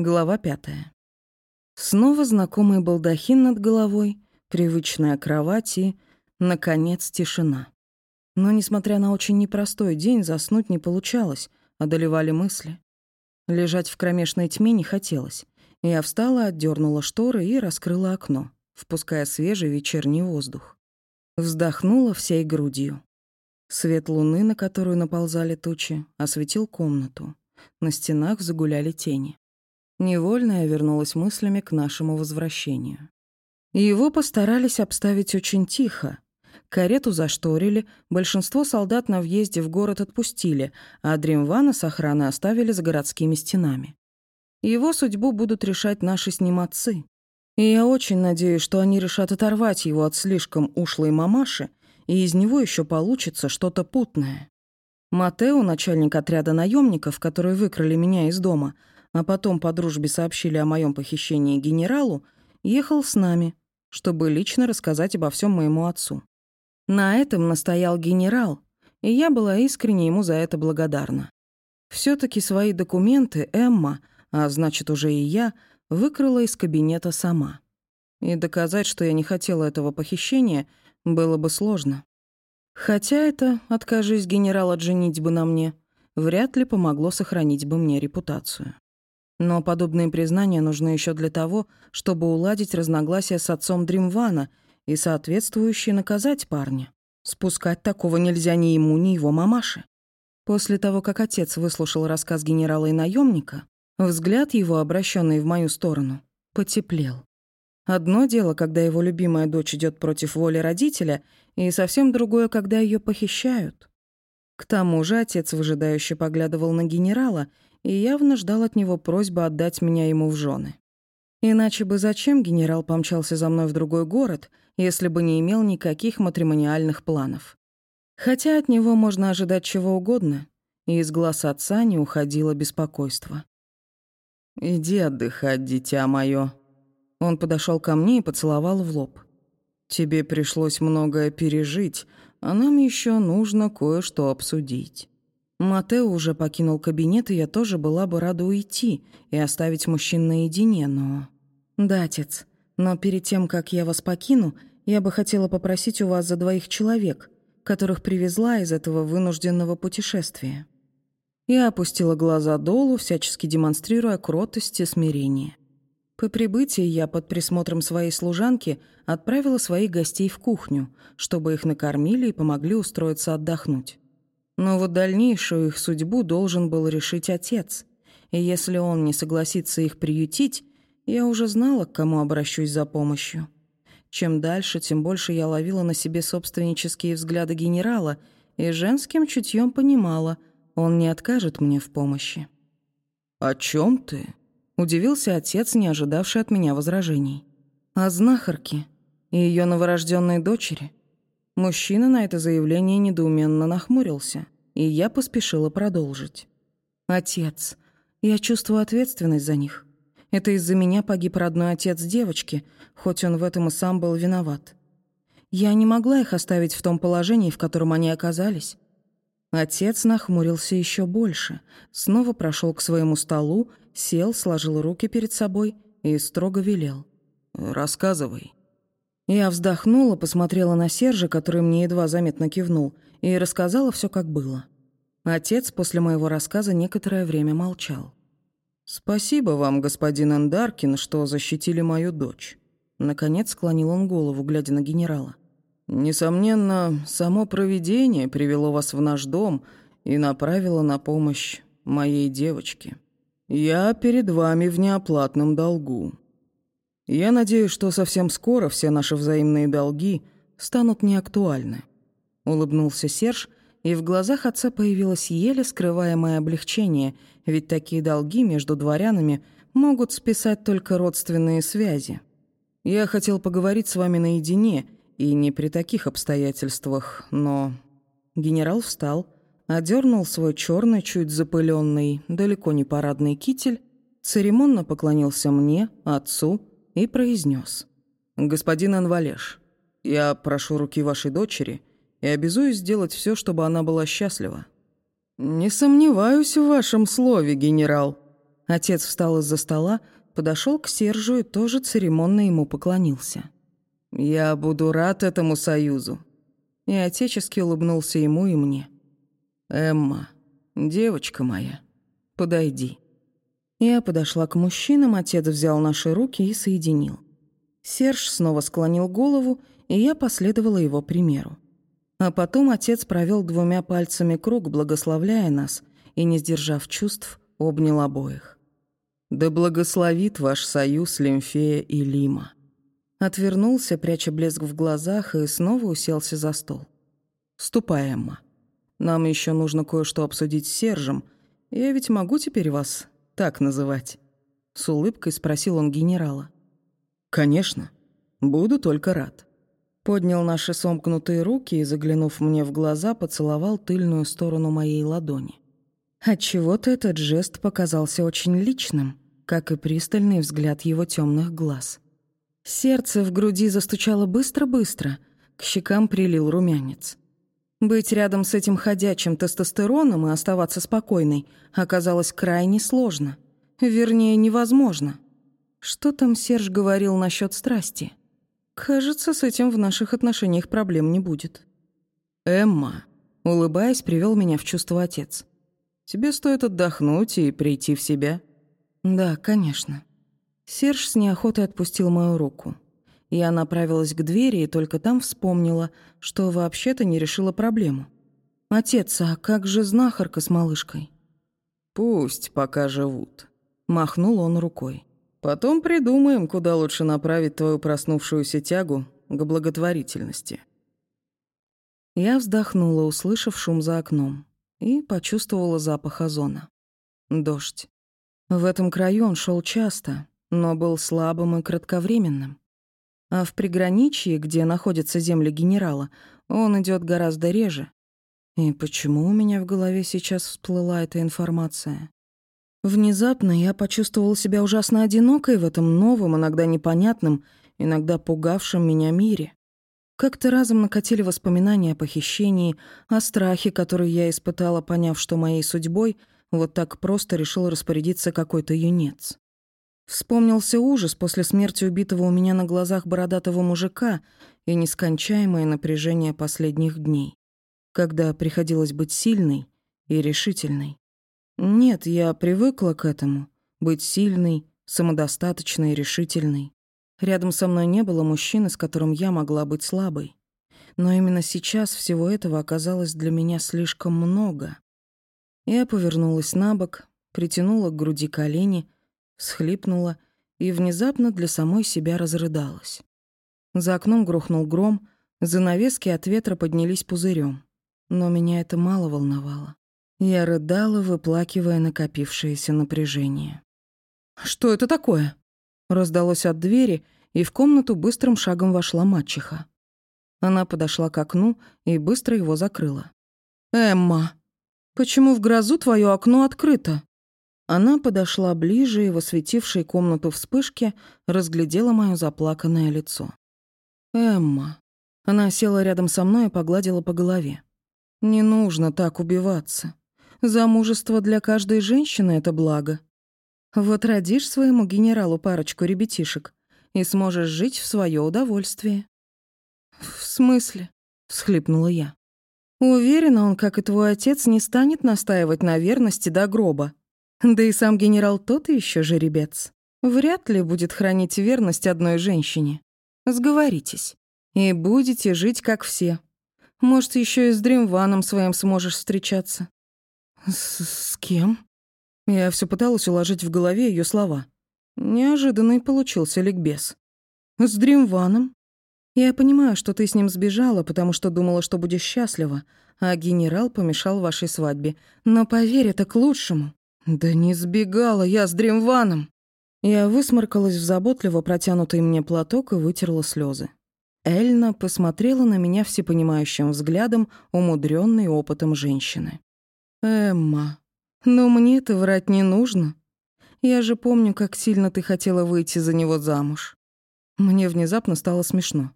Глава пятая. Снова знакомый балдахин над головой, привычная кровать и, наконец, тишина. Но, несмотря на очень непростой день, заснуть не получалось, одолевали мысли. Лежать в кромешной тьме не хотелось. Я встала, отдернула шторы и раскрыла окно, впуская свежий вечерний воздух. Вздохнула всей грудью. Свет луны, на которую наползали тучи, осветил комнату. На стенах загуляли тени. Невольно я вернулась мыслями к нашему возвращению. Его постарались обставить очень тихо. Карету зашторили, большинство солдат на въезде в город отпустили, а Дримвана с охраной оставили за городскими стенами. Его судьбу будут решать наши с ним отцы. И я очень надеюсь, что они решат оторвать его от слишком ушлой мамаши, и из него еще получится что-то путное. Матео, начальник отряда наемников, которые выкрали меня из дома, а потом по дружбе сообщили о моем похищении генералу, ехал с нами, чтобы лично рассказать обо всем моему отцу. На этом настоял генерал, и я была искренне ему за это благодарна. все таки свои документы Эмма, а значит уже и я, выкрала из кабинета сама. И доказать, что я не хотела этого похищения, было бы сложно. Хотя это, откажись генерал от женитьбы на мне, вряд ли помогло сохранить бы мне репутацию. Но подобные признания нужны еще для того, чтобы уладить разногласия с отцом Дримвана и соответствующе наказать парня. Спускать такого нельзя ни ему, ни его мамаше. После того, как отец выслушал рассказ генерала и наемника, взгляд его, обращенный в мою сторону, потеплел. Одно дело, когда его любимая дочь идет против воли родителя, и совсем другое, когда ее похищают. К тому же отец выжидающе поглядывал на генерала и явно ждал от него просьбы отдать меня ему в жены. Иначе бы зачем генерал помчался за мной в другой город, если бы не имел никаких матримониальных планов? Хотя от него можно ожидать чего угодно, и из глаз отца не уходило беспокойство. «Иди отдыхать, дитя моё». Он подошел ко мне и поцеловал в лоб. «Тебе пришлось многое пережить, а нам еще нужно кое-что обсудить». Матео уже покинул кабинет, и я тоже была бы рада уйти и оставить мужчин наедине, но... Да, отец, но перед тем, как я вас покину, я бы хотела попросить у вас за двоих человек, которых привезла из этого вынужденного путешествия. Я опустила глаза долу, всячески демонстрируя кротость и смирение. По прибытии я под присмотром своей служанки отправила своих гостей в кухню, чтобы их накормили и помогли устроиться отдохнуть. Но вот дальнейшую их судьбу должен был решить отец. И если он не согласится их приютить, я уже знала, к кому обращусь за помощью. Чем дальше, тем больше я ловила на себе собственнические взгляды генерала и женским чутьем понимала, он не откажет мне в помощи. «О чем ты?» — удивился отец, не ожидавший от меня возражений. «О знахарке и ее новорожденной дочери». Мужчина на это заявление недоуменно нахмурился, и я поспешила продолжить. «Отец, я чувствую ответственность за них. Это из-за меня погиб родной отец девочки, хоть он в этом и сам был виноват. Я не могла их оставить в том положении, в котором они оказались». Отец нахмурился еще больше, снова прошел к своему столу, сел, сложил руки перед собой и строго велел. «Рассказывай». Я вздохнула, посмотрела на Сержа, который мне едва заметно кивнул, и рассказала все, как было. Отец после моего рассказа некоторое время молчал. «Спасибо вам, господин Андаркин, что защитили мою дочь». Наконец склонил он голову, глядя на генерала. «Несомненно, само провидение привело вас в наш дом и направило на помощь моей девочке. Я перед вами в неоплатном долгу. Я надеюсь, что совсем скоро все наши взаимные долги станут неактуальны. Улыбнулся Серж, и в глазах отца появилось еле скрываемое облегчение, ведь такие долги между дворянами могут списать только родственные связи. Я хотел поговорить с вами наедине, и не при таких обстоятельствах, но... Генерал встал, одернул свой черный, чуть запыленный, далеко не парадный китель, церемонно поклонился мне, отцу, и произнес: «Господин Анвалеш, я прошу руки вашей дочери и обязуюсь сделать все, чтобы она была счастлива». «Не сомневаюсь в вашем слове, генерал», — Отец встал из-за стола, подошел к Сержу и тоже церемонно ему поклонился. «Я буду рад этому союзу». И отечески улыбнулся ему и мне. «Эмма, девочка моя, подойди». Я подошла к мужчинам, отец взял наши руки и соединил. Серж снова склонил голову, и я последовала его примеру. А потом отец провел двумя пальцами круг, благословляя нас, и, не сдержав чувств, обнял обоих. «Да благословит ваш союз Лимфея и Лима». Отвернулся, пряча блеск в глазах, и снова уселся за стол. «Ступай, Эмма. Нам еще нужно кое-что обсудить с Сержем. Я ведь могу теперь вас так называть?» С улыбкой спросил он генерала. «Конечно. Буду только рад». Поднял наши сомкнутые руки и, заглянув мне в глаза, поцеловал тыльную сторону моей ладони. Отчего-то этот жест показался очень личным, как и пристальный взгляд его темных глаз. Сердце в груди застучало быстро-быстро, к щекам прилил румянец. Быть рядом с этим ходячим тестостероном и оставаться спокойной оказалось крайне сложно. Вернее, невозможно. Что там Серж говорил насчет страсти? Кажется, с этим в наших отношениях проблем не будет. Эмма, улыбаясь, привел меня в чувство отец. Тебе стоит отдохнуть и прийти в себя. Да, конечно. Серж с неохотой отпустил мою руку. Я направилась к двери и только там вспомнила, что вообще-то не решила проблему. «Отец, а как же знахарка с малышкой?» «Пусть пока живут», — махнул он рукой. Потом придумаем, куда лучше направить твою проснувшуюся тягу к благотворительности. Я вздохнула, услышав шум за окном, и почувствовала запах озона. Дождь. В этом краю он шел часто, но был слабым и кратковременным. А в приграничье, где находятся земли генерала, он идет гораздо реже. И почему у меня в голове сейчас всплыла эта информация? Внезапно я почувствовал себя ужасно одинокой в этом новом, иногда непонятном, иногда пугавшем меня мире. Как-то разом накатили воспоминания о похищении, о страхе, который я испытала, поняв, что моей судьбой вот так просто решил распорядиться какой-то юнец. Вспомнился ужас после смерти убитого у меня на глазах бородатого мужика и нескончаемое напряжение последних дней, когда приходилось быть сильной и решительной. Нет, я привыкла к этому. Быть сильной, самодостаточной, решительной. Рядом со мной не было мужчины, с которым я могла быть слабой. Но именно сейчас всего этого оказалось для меня слишком много. Я повернулась на бок, притянула к груди колени, всхлипнула и внезапно для самой себя разрыдалась. За окном грохнул гром, занавески от ветра поднялись пузырем. Но меня это мало волновало. Я рыдала, выплакивая накопившееся напряжение. «Что это такое?» Раздалось от двери, и в комнату быстрым шагом вошла мачеха. Она подошла к окну и быстро его закрыла. «Эмма, почему в грозу твое окно открыто?» Она подошла ближе и в комнату вспышке разглядела моё заплаканное лицо. «Эмма». Она села рядом со мной и погладила по голове. «Не нужно так убиваться. Замужество для каждой женщины — это благо. Вот родишь своему генералу парочку ребятишек и сможешь жить в свое удовольствие». «В смысле?» — всхлипнула я. «Уверена, он, как и твой отец, не станет настаивать на верности до гроба. Да и сам генерал тот еще жеребец. Вряд ли будет хранить верность одной женщине. Сговоритесь. И будете жить, как все. Может, еще и с Дримваном своим сможешь встречаться. С, с кем? Я все пыталась уложить в голове ее слова. Неожиданный получился ликбез. С Дримваном? Я понимаю, что ты с ним сбежала, потому что думала, что будешь счастлива, а генерал помешал вашей свадьбе. Но поверь, это к лучшему. Да не сбегала я с Дримваном. Я высморкалась в заботливо протянутый мне платок и вытерла слезы. Эльна посмотрела на меня всепонимающим взглядом, умудренной опытом женщины. «Эмма, но мне-то врать не нужно. Я же помню, как сильно ты хотела выйти за него замуж». Мне внезапно стало смешно.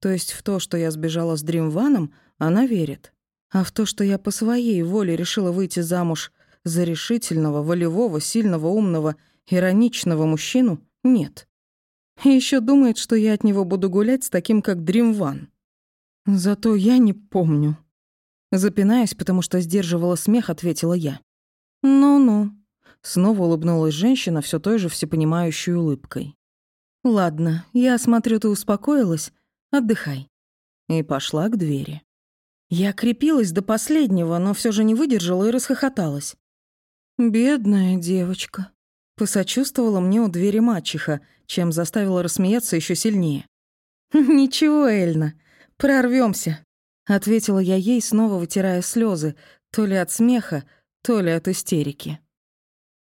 То есть в то, что я сбежала с Дримваном, она верит. А в то, что я по своей воле решила выйти замуж За решительного, волевого, сильного, умного, ироничного мужчину нет. И ещё думает, что я от него буду гулять с таким, как Дримван. Зато я не помню. Запинаясь, потому что сдерживала смех, ответила я. «Ну-ну». Снова улыбнулась женщина всё той же всепонимающей улыбкой. «Ладно, я смотрю, ты успокоилась. Отдыхай». И пошла к двери. Я крепилась до последнего, но всё же не выдержала и расхохоталась. «Бедная девочка», — посочувствовала мне у двери мачеха, чем заставила рассмеяться ещё сильнее. «Ничего, Эльна, прорвёмся», — ответила я ей, снова вытирая слёзы, то ли от смеха, то ли от истерики.